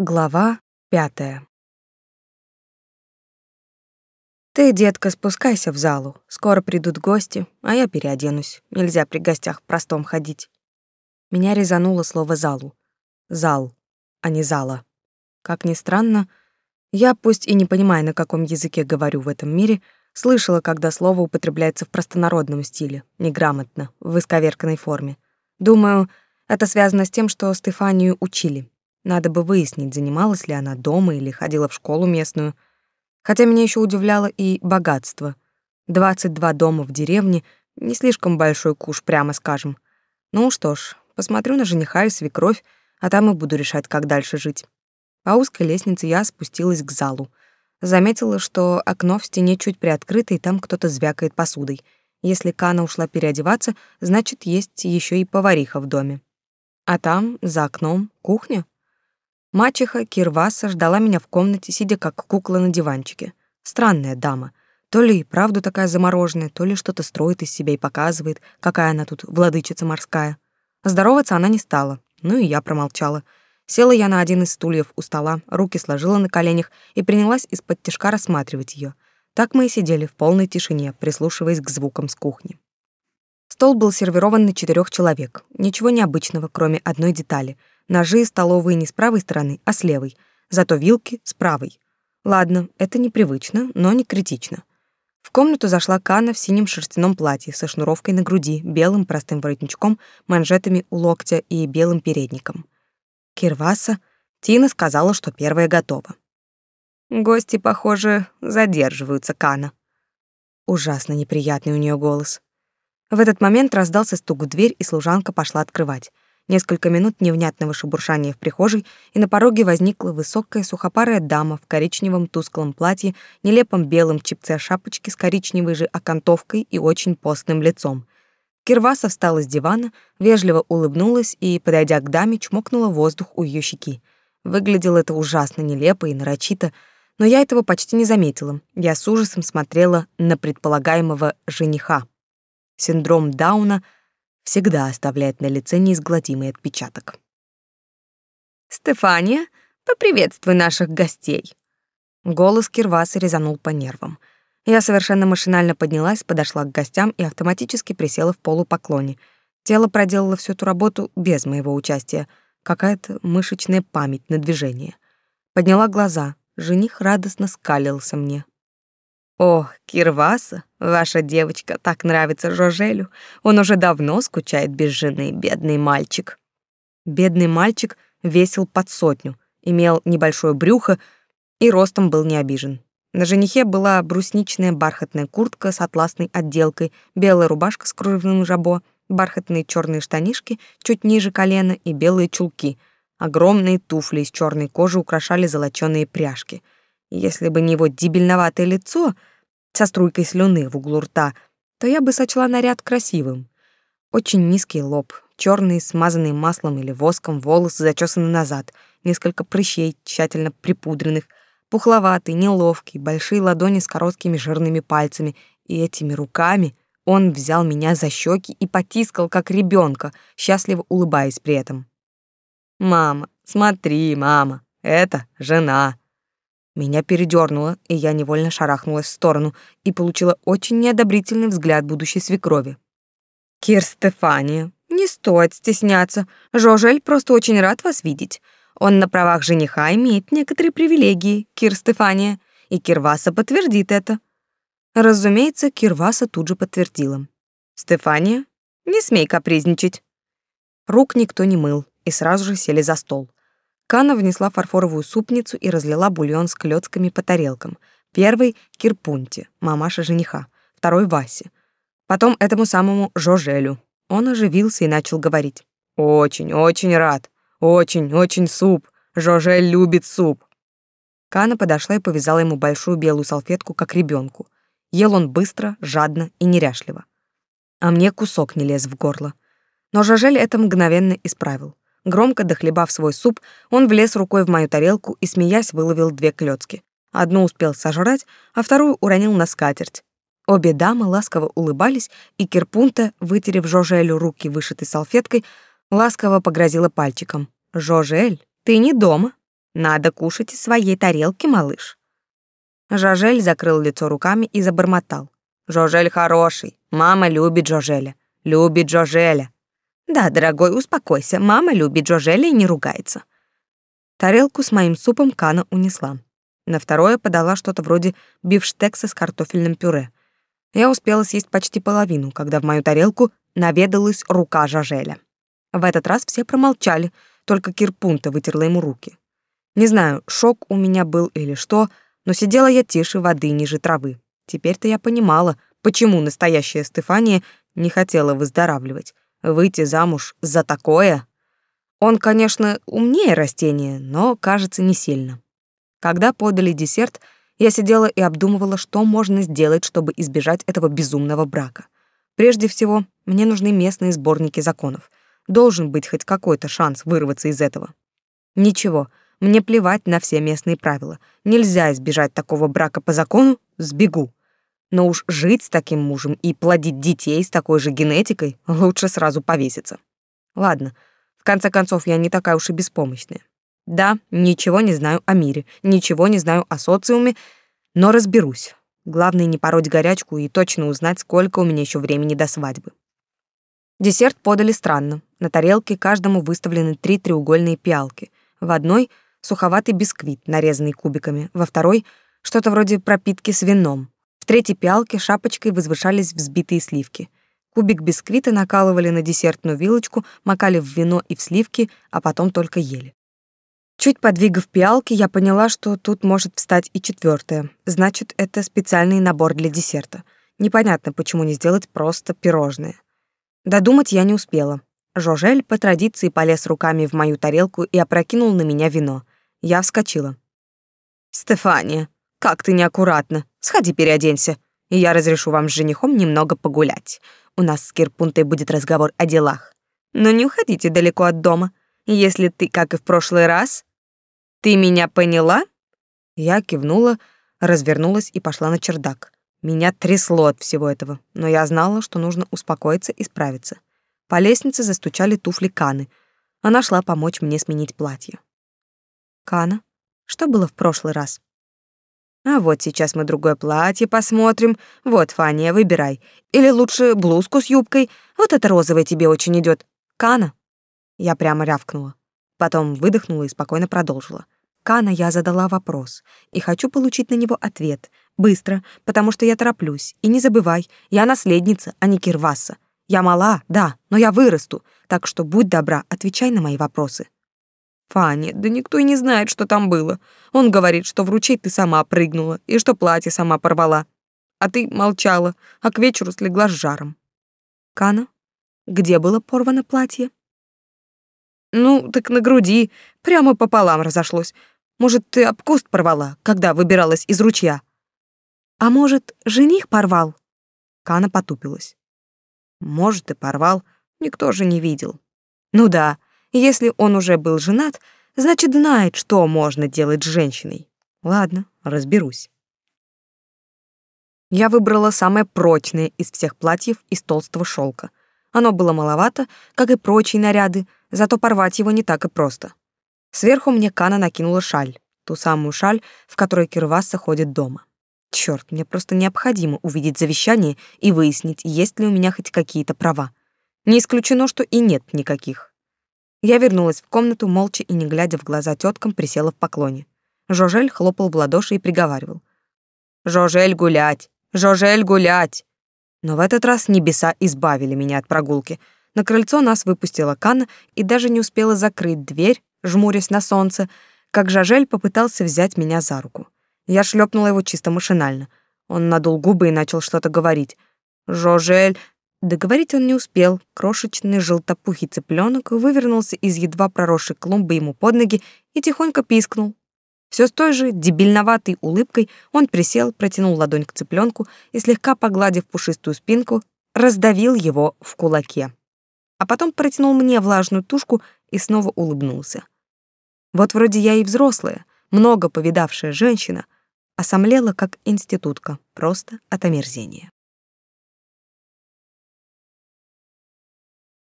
Глава пятая. Ты, детка, спускайся в залу. Скоро придут гости, а я переоденусь. Нельзя при гостях в простом ходить. Меня резануло слово залу. Зал, а не зала. Как ни странно, я, пусть и не понимая, на каком языке говорю в этом мире, слышала, когда слово употребляется в простонародном стиле, неграмотно, в исковерканной форме. Думаю, это связано с тем, что Стефанию учили. Надо бы выяснить, занималась ли она дома или ходила в школу местную. Хотя меня еще удивляло и богатство. 22 дома в деревне — не слишком большой куш, прямо скажем. Ну что ж, посмотрю на жениха и свекровь, а там и буду решать, как дальше жить. По узкой лестнице я спустилась к залу. Заметила, что окно в стене чуть приоткрыто, и там кто-то звякает посудой. Если Кана ушла переодеваться, значит, есть еще и повариха в доме. А там, за окном, кухня. Мачеха Кирваса ждала меня в комнате, сидя как кукла на диванчике. Странная дама. То ли и правду такая замороженная, то ли что-то строит из себя и показывает, какая она тут владычица морская. Здороваться она не стала, ну и я промолчала. Села я на один из стульев у стола, руки сложила на коленях и принялась из-под тишка рассматривать ее. Так мы и сидели в полной тишине, прислушиваясь к звукам с кухни. Стол был сервирован на четырех человек. Ничего необычного, кроме одной детали — Ножи столовые не с правой стороны, а с левой, зато вилки с правой. Ладно, это непривычно, но не критично. В комнату зашла Кана в синем шерстяном платье со шнуровкой на груди, белым простым воротничком, манжетами у локтя и белым передником. Кирваса, Тина сказала, что первая готова. Гости, похоже, задерживаются Кана. Ужасно неприятный у нее голос. В этот момент раздался стук в дверь, и служанка пошла открывать. Несколько минут невнятного шебуршания в прихожей, и на пороге возникла высокая сухопарая дама в коричневом тусклом платье, нелепом белом чипце шапочке с коричневой же окантовкой и очень постным лицом. Кирваса встала с дивана, вежливо улыбнулась и, подойдя к даме, чмокнула воздух у ее щеки. Выглядело это ужасно нелепо и нарочито, но я этого почти не заметила. Я с ужасом смотрела на предполагаемого жениха. Синдром Дауна — всегда оставляет на лице неизгладимый отпечаток. «Стефания, поприветствуй наших гостей!» Голос Кирваса резанул по нервам. Я совершенно машинально поднялась, подошла к гостям и автоматически присела в полупоклоне. Тело проделало всю эту работу без моего участия. Какая-то мышечная память на движение. Подняла глаза. Жених радостно скалился мне. О, Кирваса, ваша девочка так нравится Жожелю. Он уже давно скучает без жены, бедный мальчик. Бедный мальчик весил под сотню, имел небольшое брюхо и ростом был не обижен. На женихе была брусничная бархатная куртка с атласной отделкой, белая рубашка с кружевным жабо, бархатные черные штанишки чуть ниже колена и белые чулки. Огромные туфли из черной кожи украшали золочёные пряжки — если бы не его дебильноватое лицо со струйкой слюны в углу рта, то я бы сочла наряд красивым. Очень низкий лоб, черные, смазанные маслом или воском волосы зачесаны назад, несколько прыщей, тщательно припудренных, пухловатый, неловкий, большие ладони с короткими жирными пальцами, и этими руками он взял меня за щеки и потискал, как ребенка, счастливо улыбаясь при этом. «Мама, смотри, мама, это жена», меня передернуло, и я невольно шарахнулась в сторону и получила очень неодобрительный взгляд будущей свекрови. «Кир Стефания, не стоит стесняться. Жожель просто очень рад вас видеть. Он на правах жениха имеет некоторые привилегии, Кир Стефания, и Кирваса подтвердит это». Разумеется, Кирваса тут же подтвердила. «Стефания, не смей капризничать». Рук никто не мыл, и сразу же сели за стол. Кана внесла фарфоровую супницу и разлила бульон с клёцками по тарелкам. Первый — Кирпунте, мамаша жениха. Второй — Васе. Потом этому самому Жожелю. Он оживился и начал говорить. «Очень, очень рад. Очень, очень суп. Жожель любит суп». Кана подошла и повязала ему большую белую салфетку, как ребенку. Ел он быстро, жадно и неряшливо. А мне кусок не лез в горло. Но Жожель это мгновенно исправил. Громко дохлебав свой суп, он влез рукой в мою тарелку и, смеясь, выловил две клёцки. Одну успел сожрать, а вторую уронил на скатерть. Обе дамы ласково улыбались, и Кирпунта, вытерев Жожелю руки вышитой салфеткой, ласково погрозила пальчиком. «Жожель, ты не дома. Надо кушать из своей тарелки, малыш. Жожель закрыл лицо руками и забормотал. Жожель хороший. Мама любит Жожеля. Любит Жожеля. Да, дорогой, успокойся. Мама любит Жожеля и не ругается. Тарелку с моим супом Кана унесла. На второе подала что-то вроде бифштекса с картофельным пюре. Я успела съесть почти половину, когда в мою тарелку наведалась рука Жажеля. В этот раз все промолчали, только Кирпунта вытерла ему руки. Не знаю, шок у меня был или что, но сидела я тише воды ниже травы. Теперь-то я понимала, почему настоящая Стефания не хотела выздоравливать. Выйти замуж за такое? Он, конечно, умнее растения, но, кажется, не сильно. Когда подали десерт, я сидела и обдумывала, что можно сделать, чтобы избежать этого безумного брака. Прежде всего, мне нужны местные сборники законов. Должен быть хоть какой-то шанс вырваться из этого. Ничего, мне плевать на все местные правила. Нельзя избежать такого брака по закону, сбегу. Но уж жить с таким мужем и плодить детей с такой же генетикой лучше сразу повеситься. Ладно, в конце концов, я не такая уж и беспомощная. Да, ничего не знаю о мире, ничего не знаю о социуме, но разберусь. Главное не пороть горячку и точно узнать, сколько у меня еще времени до свадьбы. Десерт подали странно. На тарелке каждому выставлены три треугольные пиалки. В одной — суховатый бисквит, нарезанный кубиками, во второй — что-то вроде пропитки с вином. Третьей пиалке шапочкой возвышались взбитые сливки. Кубик бисквита накалывали на десертную вилочку, макали в вино и в сливки, а потом только ели. Чуть подвигав пиалки, я поняла, что тут может встать и четвертое. Значит, это специальный набор для десерта. Непонятно, почему не сделать просто пирожное. Додумать я не успела. Жожель по традиции полез руками в мою тарелку и опрокинул на меня вино. Я вскочила. «Стефания, как ты неаккуратно. Сходи переоденься, и я разрешу вам с женихом немного погулять. У нас с Кирпунтой будет разговор о делах. Но не уходите далеко от дома. Если ты, как и в прошлый раз... Ты меня поняла?» Я кивнула, развернулась и пошла на чердак. Меня трясло от всего этого, но я знала, что нужно успокоиться и справиться. По лестнице застучали туфли Каны. Она шла помочь мне сменить платье. «Кана, что было в прошлый раз?» «А вот сейчас мы другое платье посмотрим. Вот, Фания, выбирай. Или лучше блузку с юбкой. Вот это розовое тебе очень идет. Кана?» Я прямо рявкнула. Потом выдохнула и спокойно продолжила. Кана я задала вопрос, и хочу получить на него ответ. Быстро, потому что я тороплюсь. И не забывай, я наследница, а не Кирваса. Я мала, да, но я вырасту, так что будь добра, отвечай на мои вопросы. Фанни, да никто и не знает, что там было. Он говорит, что в ручей ты сама прыгнула и что платье сама порвала. А ты молчала, а к вечеру слегла с жаром. Кана, где было порвано платье? Ну, так на груди, прямо пополам разошлось. Может, ты об куст порвала, когда выбиралась из ручья? А может, жених порвал? Кана потупилась. Может, и порвал, никто же не видел. Ну да, если он уже был женат, значит, знает, что можно делать с женщиной. Ладно, разберусь. Я выбрала самое прочное из всех платьев из толстого шелка. Оно было маловато, как и прочие наряды, зато порвать его не так и просто. Сверху мне Кана накинула шаль, ту самую шаль, в которой Кирваса ходит дома. Черт, мне просто необходимо увидеть завещание и выяснить, есть ли у меня хоть какие-то права. Не исключено, что и нет никаких. Я вернулась в комнату, молча и не глядя в глаза теткам, присела в поклоне. Жожель хлопал в ладоши и приговаривал. «Жожель гулять! Жожель гулять!» Но в этот раз небеса избавили меня от прогулки. На крыльцо нас выпустила Канна и даже не успела закрыть дверь, жмурясь на солнце, как Жажель попытался взять меня за руку. Я шлепнула его чисто машинально. Он надул губы и начал что-то говорить. «Жожель...» Договорить он не успел. Крошечный желтопухий цыпленок вывернулся из едва проросшей клумбы ему под ноги и тихонько пискнул. Все с той же дебильноватой улыбкой он присел, протянул ладонь к цыпленку и, слегка погладив пушистую спинку, раздавил его в кулаке. А потом протянул мне влажную тушку и снова улыбнулся. Вот вроде я и взрослая, много повидавшая женщина, а сомлела как институтка, просто от омерзения.